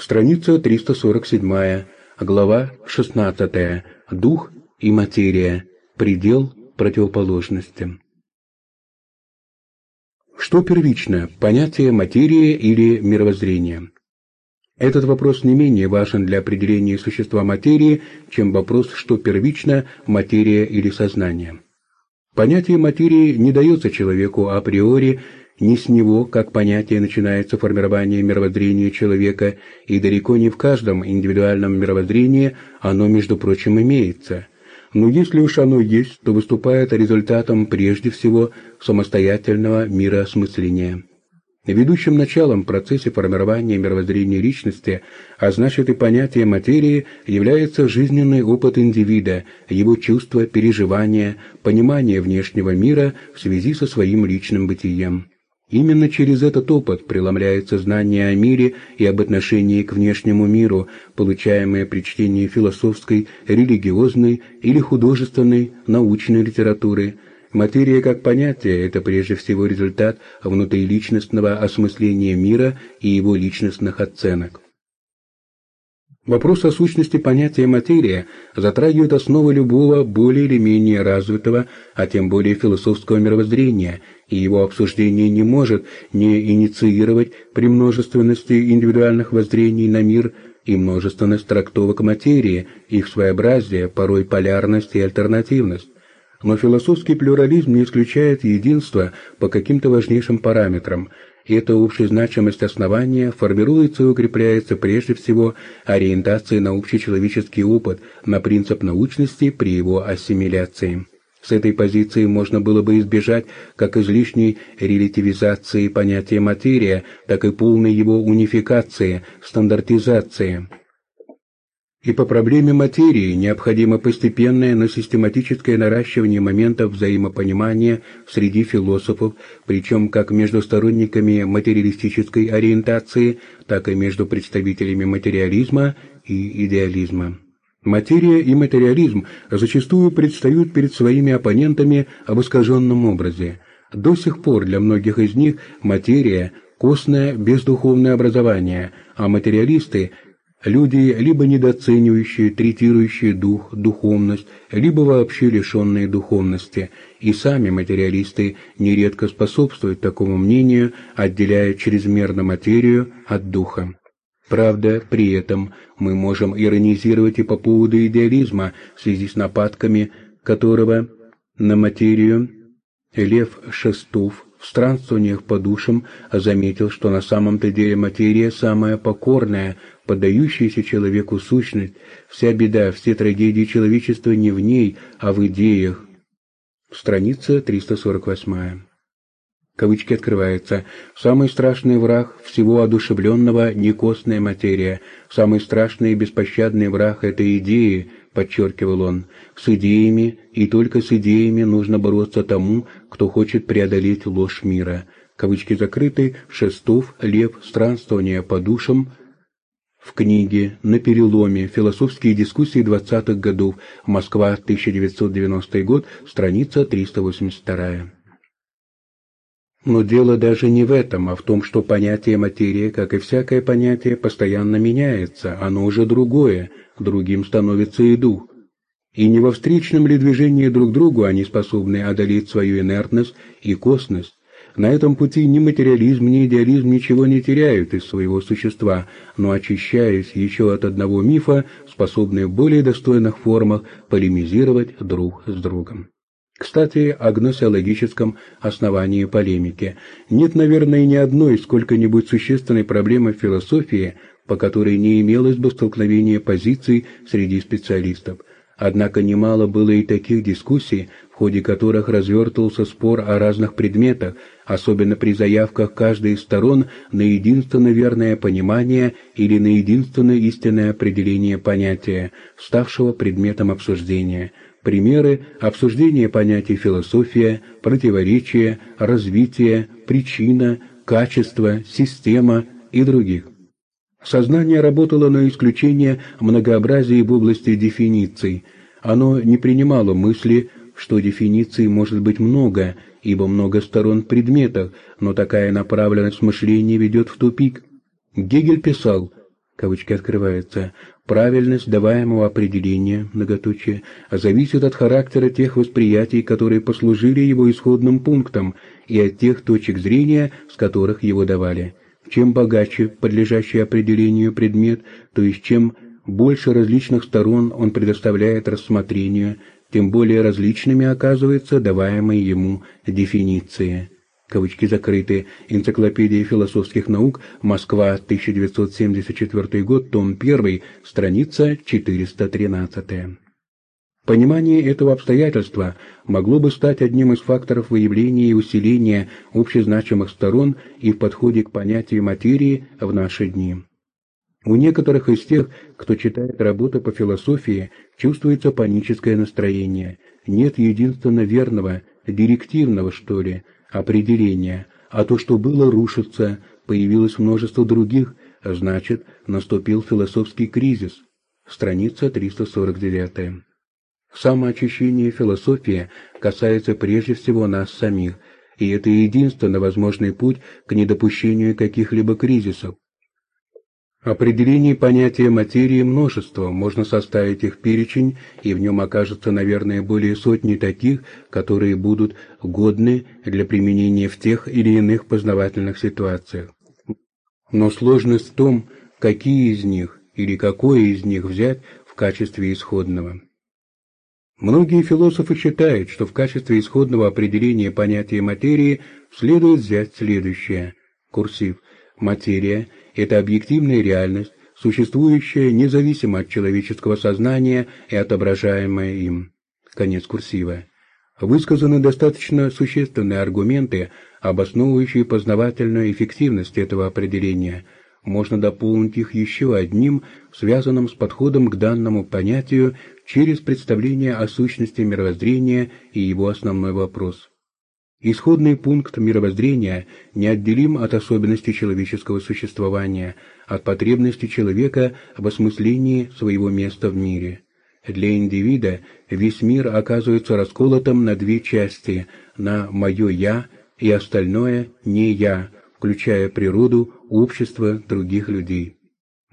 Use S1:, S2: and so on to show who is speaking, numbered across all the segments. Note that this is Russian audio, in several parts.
S1: Страница 347, глава 16. Дух и материя. Предел противоположности. Что первично, понятие материи или мировоззрения? Этот вопрос не менее важен для определения существа материи, чем вопрос, что первично, материя или сознание. Понятие материи не дается человеку априори, не с него, как понятие, начинается формирование мировоззрения человека, и далеко не в каждом индивидуальном мировоззрении оно, между прочим, имеется. Но если уж оно есть, то выступает результатом прежде всего самостоятельного мироосмысления. Ведущим началом в процессе формирования мировоззрения личности, а значит и понятия материи, является жизненный опыт индивида, его чувства, переживания, понимание внешнего мира в связи со своим личным бытием. Именно через этот опыт преломляется знание о мире и об отношении к внешнему миру, получаемое при чтении философской, религиозной или художественной, научной литературы. Материя как понятие – это прежде всего результат внутриличностного осмысления мира и его личностных оценок. Вопрос о сущности понятия материя затрагивает основы любого более или менее развитого, а тем более философского мировоззрения – и его обсуждение не может не инициировать при множественности индивидуальных воззрений на мир и множественность трактовок материи, их своеобразие, порой полярность и альтернативность. Но философский плюрализм не исключает единства по каким-то важнейшим параметрам. И эта общая значимость основания формируется и укрепляется прежде всего ориентацией на общечеловеческий опыт, на принцип научности при его ассимиляции. С этой позиции можно было бы избежать как излишней релятивизации понятия материя, так и полной его унификации, стандартизации. И по проблеме материи необходимо постепенное, но систематическое наращивание моментов взаимопонимания среди философов, причем как между сторонниками материалистической ориентации, так и между представителями материализма и идеализма. Материя и материализм зачастую предстают перед своими оппонентами в искаженном образе. До сих пор для многих из них материя – костное бездуховное образование, а материалисты – люди, либо недооценивающие, третирующие дух, духовность, либо вообще лишенные духовности. И сами материалисты нередко способствуют такому мнению, отделяя чрезмерно материю от духа. Правда, при этом мы можем иронизировать и по поводу идеализма в связи с нападками, которого на материю Лев Шестов в странствованиях по душам заметил, что на самом-то деле материя самая покорная, поддающаяся человеку сущность, вся беда, все трагедии человечества не в ней, а в идеях. Страница 348 кавычки открываются, самый страшный враг всего одушевленного не костная материя, самый страшный и беспощадный враг – это идеи, подчеркивал он. С идеями и только с идеями нужно бороться тому, кто хочет преодолеть ложь мира. Кавычки закрыты, Шестов, Лев, Странствование по душам, в книге «На переломе. Философские дискуссии 20-х годов. Москва, 1990 год. Страница 382». Но дело даже не в этом, а в том, что понятие материи, как и всякое понятие, постоянно меняется, оно уже другое, другим становится и дух. И не во встречном ли движении друг другу они способны одолеть свою инертность и косность. На этом пути ни материализм, ни идеализм ничего не теряют из своего существа, но очищаясь еще от одного мифа, способны в более достойных формах полемизировать друг с другом. Кстати, о гносеологическом основании полемики. Нет, наверное, ни одной сколько-нибудь существенной проблемы философии, по которой не имелось бы столкновения позиций среди специалистов. Однако немало было и таких дискуссий, в ходе которых развертывался спор о разных предметах, особенно при заявках каждой из сторон на единственно верное понимание или на единственное истинное определение понятия, ставшего предметом обсуждения – примеры обсуждения понятий философия, противоречия, развитие, причина, качество, система и других. Сознание работало на исключение многообразия в области дефиниций. Оно не принимало мысли, что дефиниций может быть много, ибо много сторон в предметах, но такая направленность мышления ведет в тупик. Гегель писал – кавычки открываются, правильность даваемого определения, многоточие, зависит от характера тех восприятий, которые послужили его исходным пунктом, и от тех точек зрения, с которых его давали. Чем богаче подлежащий определению предмет, то есть чем больше различных сторон он предоставляет рассмотрению, тем более различными оказываются даваемые ему дефиниции кавычки закрыты, Энциклопедия философских наук, Москва, 1974 год, том 1, страница 413. Понимание этого обстоятельства могло бы стать одним из факторов выявления и усиления общезначимых сторон и в подходе к понятию материи в наши дни. У некоторых из тех, кто читает работы по философии, чувствуется паническое настроение. Нет единственно верного, директивного, что ли, определения, а то, что было, рушится, появилось множество других, а значит, наступил философский кризис. Страница 349. Самоочищение философии касается прежде всего нас самих, и это единственно возможный путь к недопущению каких-либо кризисов. Определений понятия материи множество, можно составить их перечень, и в нем окажется, наверное, более сотни таких, которые будут годны для применения в тех или иных познавательных ситуациях. Но сложность в том, какие из них или какое из них взять в качестве исходного. Многие философы считают, что в качестве исходного определения понятия материи следует взять следующее. Курсив. Материя – это объективная реальность, существующая независимо от человеческого сознания и отображаемая им. Конец курсива. Высказаны достаточно существенные аргументы, обосновывающие познавательную эффективность этого определения. Можно дополнить их еще одним, связанным с подходом к данному понятию через представление о сущности мировоззрения и его основной вопрос. Исходный пункт мировоззрения неотделим от особенностей человеческого существования, от потребности человека в осмыслении своего места в мире. Для индивида весь мир оказывается расколотым на две части, на «моё я» и остальное «не я», включая природу, общество других людей.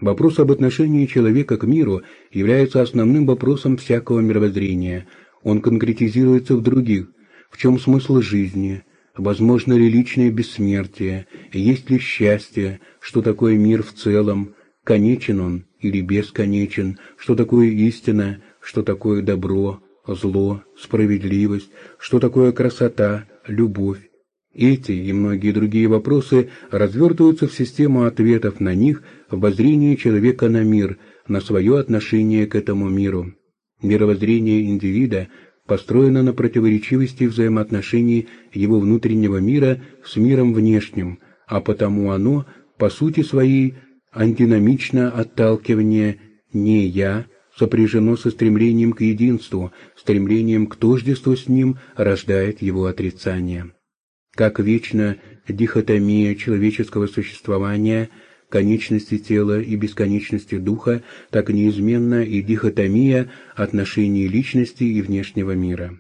S1: Вопрос об отношении человека к миру является основным вопросом всякого мировоззрения. Он конкретизируется в других, в чем смысл жизни, возможно ли личное бессмертие, есть ли счастье, что такое мир в целом, конечен он или бесконечен, что такое истина, что такое добро, зло, справедливость, что такое красота, любовь. Эти и многие другие вопросы развертываются в систему ответов на них в обозрении человека на мир, на свое отношение к этому миру. Мировоззрение индивида построена на противоречивости взаимоотношений его внутреннего мира с миром внешним, а потому оно, по сути своей, антиномично отталкивание «не я», сопряжено со стремлением к единству, стремлением к тождеству с ним рождает его отрицание. Как вечно дихотомия человеческого существования – конечности тела и бесконечности духа, так неизменна и дихотомия отношений личности и внешнего мира.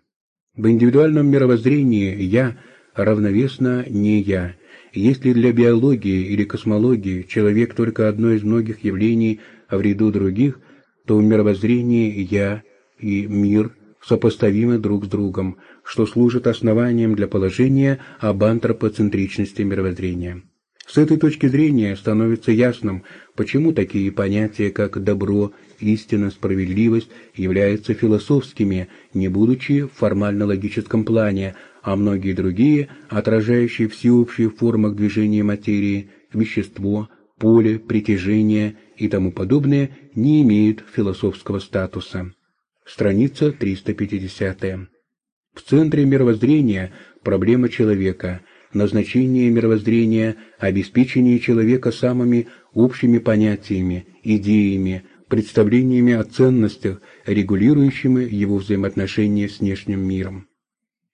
S1: В индивидуальном мировоззрении «я» равновесно «не я». Если для биологии или космологии человек только одно из многих явлений в ряду других, то в мировоззрении «я» и «мир» сопоставимы друг с другом, что служит основанием для положения об антропоцентричности мировоззрения. С этой точки зрения становится ясным, почему такие понятия, как добро, истина, справедливость, являются философскими, не будучи в формально-логическом плане, а многие другие, отражающие всеобщие в формах движения материи, вещество, поле, притяжение и тому подобное, не имеют философского статуса. Страница 350. В центре мировоззрения проблема человека – назначение мировоззрения, обеспечение человека самыми общими понятиями, идеями, представлениями о ценностях, регулирующими его взаимоотношения с внешним миром.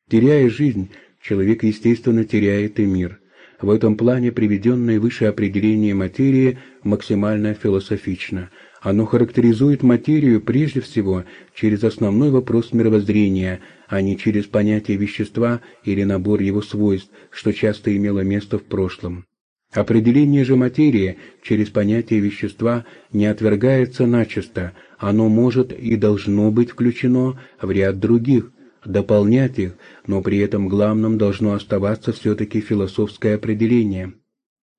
S1: Теряя жизнь, человек, естественно, теряет и мир. В этом плане приведенное выше определение материи максимально философично – оно характеризует материю прежде всего через основной вопрос мировоззрения, а не через понятие вещества или набор его свойств, что часто имело место в прошлом. Определение же материи через понятие вещества не отвергается начисто, оно может и должно быть включено в ряд других, дополнять их, но при этом главным должно оставаться все-таки философское определение.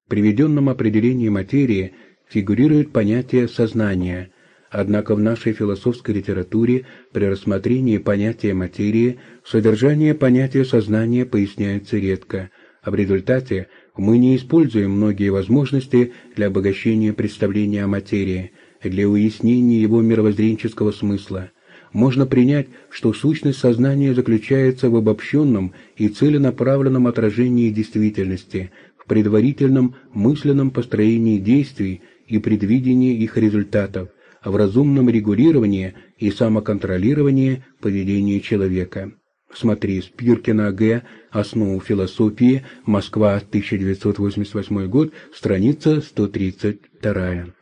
S1: В приведенном определении материи фигурирует понятие сознания, однако в нашей философской литературе при рассмотрении понятия материи содержание понятия сознания поясняется редко, а в результате – мы не используем многие возможности для обогащения представления о материи, для уяснения его мировоззренческого смысла. Можно принять, что сущность сознания заключается в обобщенном и целенаправленном отражении действительности, в предварительном мысленном построении действий и предвидении их результатов, в разумном регулировании и самоконтролировании поведения человека. Смотри, Спиркина Г. Основу философии. Москва, 1988 год. Страница 132.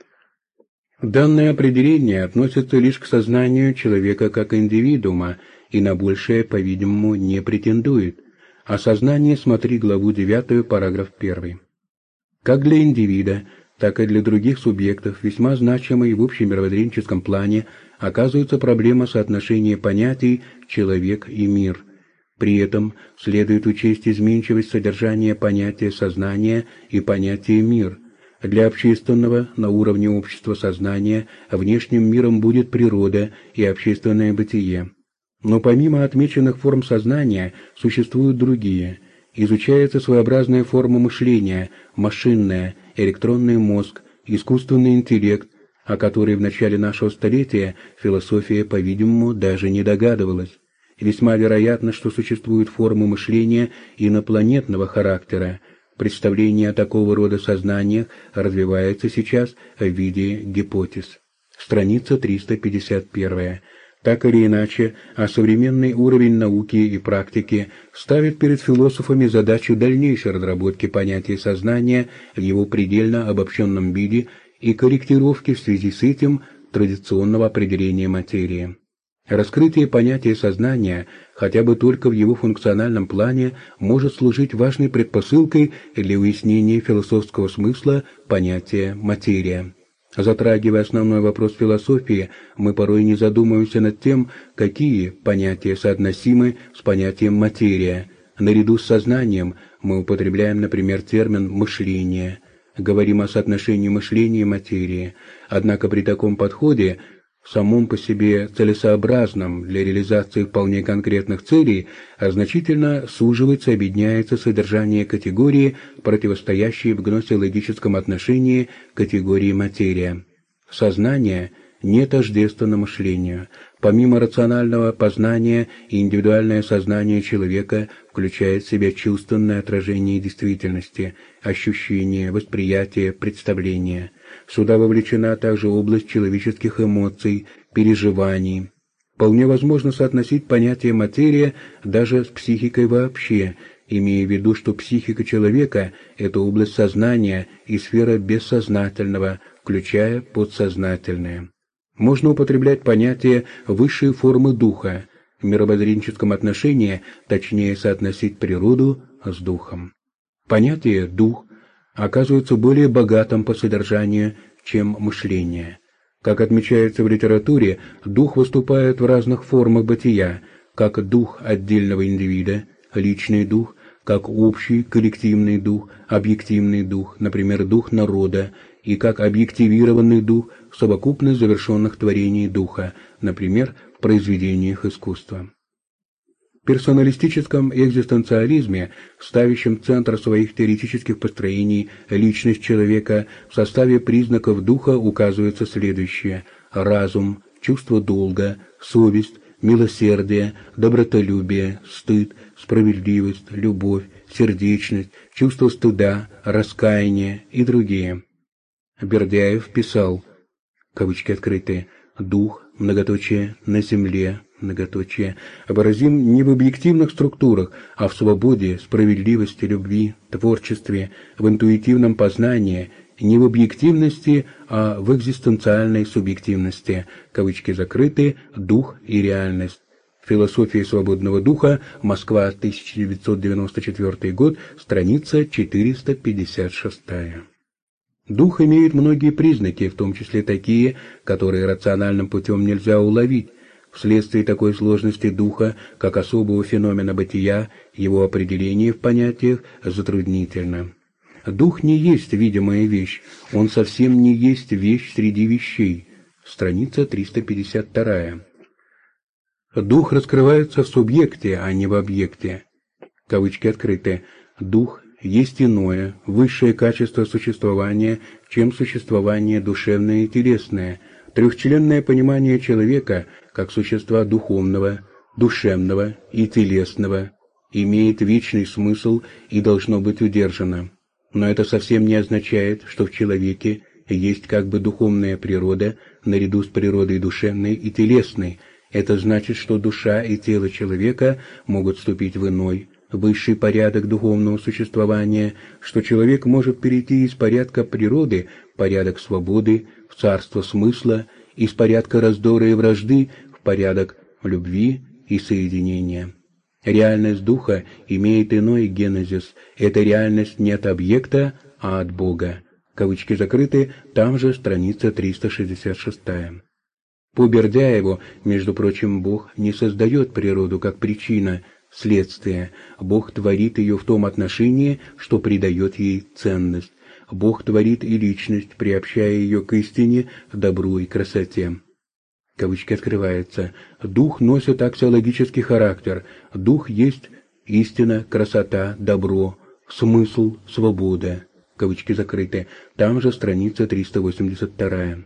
S1: Данное определение относится лишь к сознанию человека как индивидуума и на большее, по-видимому, не претендует. О сознании смотри главу 9, параграф 1. Как для индивида, так и для других субъектов весьма значимой в общемировоззренческом плане оказывается проблема соотношения понятий «человек» и «мир». При этом следует учесть изменчивость содержания понятия сознания и понятия «мир». Для общественного на уровне общества сознания внешним миром будет природа и общественное бытие. Но помимо отмеченных форм сознания существуют другие. Изучается своеобразная форма мышления, машинная, электронный мозг, искусственный интеллект, о которой в начале нашего столетия философия, по-видимому, даже не догадывалась. Весьма вероятно, что существуют формы мышления инопланетного характера. Представление о такого рода сознаниях развивается сейчас в виде гипотез. Страница 351. Так или иначе, а современный уровень науки и практики ставит перед философами задачу дальнейшей разработки понятия сознания в его предельно обобщенном виде и корректировки в связи с этим традиционного определения материи. Раскрытие понятия сознания, хотя бы только в его функциональном плане, может служить важной предпосылкой для уяснения философского смысла понятия «материя». Затрагивая основной вопрос философии, мы порой не задумываемся над тем, какие понятия соотносимы с понятием «материя». Наряду с сознанием мы употребляем, например, термин «мышление», говорим о соотношении мышления и материи. Однако при таком подходе в самом по себе целесообразном для реализации вполне конкретных целей, а значительно суживается объединяется содержание категории, противостоящей в гносеологическом отношении категории материя. Сознание не тождественно мышлению. Помимо рационального познания, индивидуальное сознание человека включает в себя чувственное отражение действительности, ощущение, восприятие, представление – Сюда вовлечена также область человеческих эмоций, переживаний. Вполне возможно соотносить понятие материя даже с психикой вообще, имея в виду, что психика человека – это область сознания и сфера бессознательного, включая подсознательное. Можно употреблять понятие высшей формы духа, в мировоззренческом отношении точнее соотносить природу с духом. Понятие «дух» оказывается более богатым по содержанию, чем мышление. Как отмечается в литературе, дух выступает в разных формах бытия, как дух отдельного индивида, личный дух, как общий коллективный дух, объективный дух, например, дух народа, и как объективированный дух, совокупность завершенных творений духа, например, в произведениях искусства персоналистическом экзистенциализме, ставящем центр своих теоретических построений личность человека, в составе признаков духа указывается следующее – разум, чувство долга, совесть, милосердие, добротолюбие, стыд, справедливость, любовь, сердечность, чувство стыда, раскаяние и другие. Бердяев писал, кавычки открытые, «дух, многоточие, на земле, многоточие, образим не в объективных структурах, а в свободе, справедливости, любви, творчестве, в интуитивном познании, не в объективности, а в экзистенциальной субъективности, кавычки закрыты, дух и реальность. Философия свободного духа, Москва, 1994 год, страница 456. Дух имеет многие признаки, в том числе такие, которые рациональным путем нельзя уловить. Вследствие такой сложности духа, как особого феномена бытия, его определение в понятиях затруднительно. Дух не есть видимая вещь, он совсем не есть вещь среди вещей. Страница 352. Дух раскрывается в субъекте, а не в объекте. Кавычки открыты. Дух есть иное, высшее качество существования, чем существование душевное и телесное, трехчленное понимание человека как существа духовного, душевного и телесного, имеет вечный смысл и должно быть удержано. Но это совсем не означает, что в человеке есть как бы духовная природа наряду с природой душевной и телесной. Это значит, что душа и тело человека могут вступить в иной, высший порядок духовного существования, что человек может перейти из порядка природы порядок свободы, в царство смысла, из порядка раздора и вражды в порядок любви и соединения. Реальность духа имеет иной генезис. Это реальность не от объекта, а от Бога. Кавычки закрыты, там же страница 366. По Бердяеву, между прочим, Бог не создает природу как причина, следствие. Бог творит ее в том отношении, что придает ей ценность. Бог творит и личность, приобщая ее к истине, добру и красоте кавычки открываются, дух носит аксиологический характер, дух есть истина, красота, добро, смысл, свобода, кавычки закрыты, там же страница 382.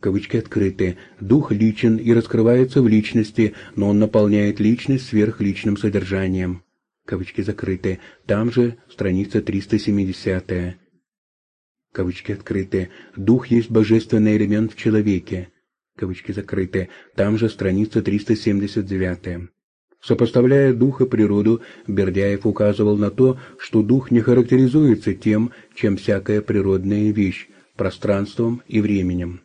S1: Кавычки открыты. Дух личен и раскрывается в личности, но он наполняет личность сверхличным содержанием. Кавычки закрыты. Там же страница 370. Кавычки открыты. Дух есть божественный элемент в человеке кавычки закрыты, там же страница 379. Сопоставляя дух и природу, Бердяев указывал на то, что дух не характеризуется тем, чем всякая природная вещь, пространством и временем.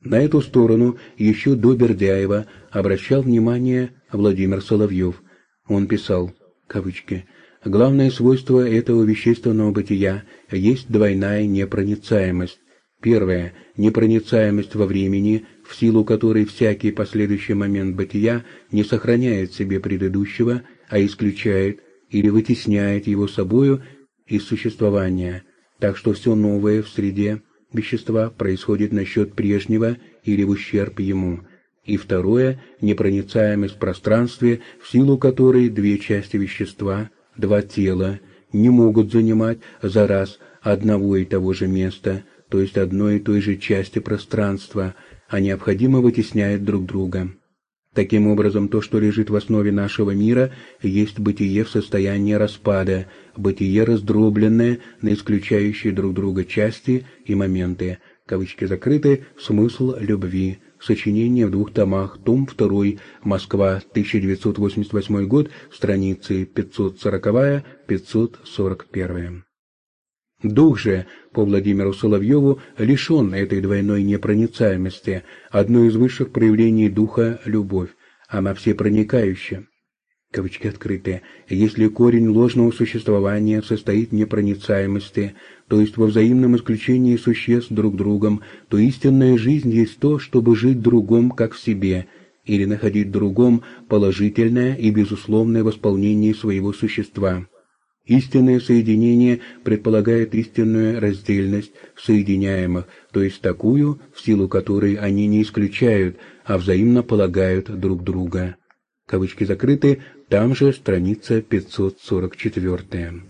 S1: На эту сторону еще до Бердяева обращал внимание Владимир Соловьев. Он писал, кавычки, «Главное свойство этого вещественного бытия есть двойная непроницаемость. Первое – непроницаемость во времени, в силу которой всякий последующий момент бытия не сохраняет себе предыдущего, а исключает или вытесняет его собою из существования, так что все новое в среде вещества происходит насчет прежнего или в ущерб ему. И второе – непроницаемость в пространстве, в силу которой две части вещества, два тела, не могут занимать за раз одного и того же места, то есть одной и той же части пространства – а необходимо вытесняют друг друга. Таким образом, то, что лежит в основе нашего мира, есть бытие в состоянии распада, бытие раздробленное на исключающие друг друга части и моменты. Кавычки закрыты. Смысл любви. Сочинение в двух томах. Том 2. Москва. 1988 год. Страницы 540-541. Дух же, по Владимиру Соловьеву, лишен этой двойной непроницаемости. Одно из высших проявлений духа – любовь. Она всепроникающая. Кавычки открыты. Если корень ложного существования состоит в непроницаемости, то есть во взаимном исключении существ друг другом, то истинная жизнь есть то, чтобы жить другом, как в себе, или находить другом положительное и безусловное восполнение своего существа. Истинное соединение предполагает истинную раздельность соединяемых, то есть такую, в силу которой они не исключают, а взаимно полагают друг друга. Кавычки закрыты, там же страница 544.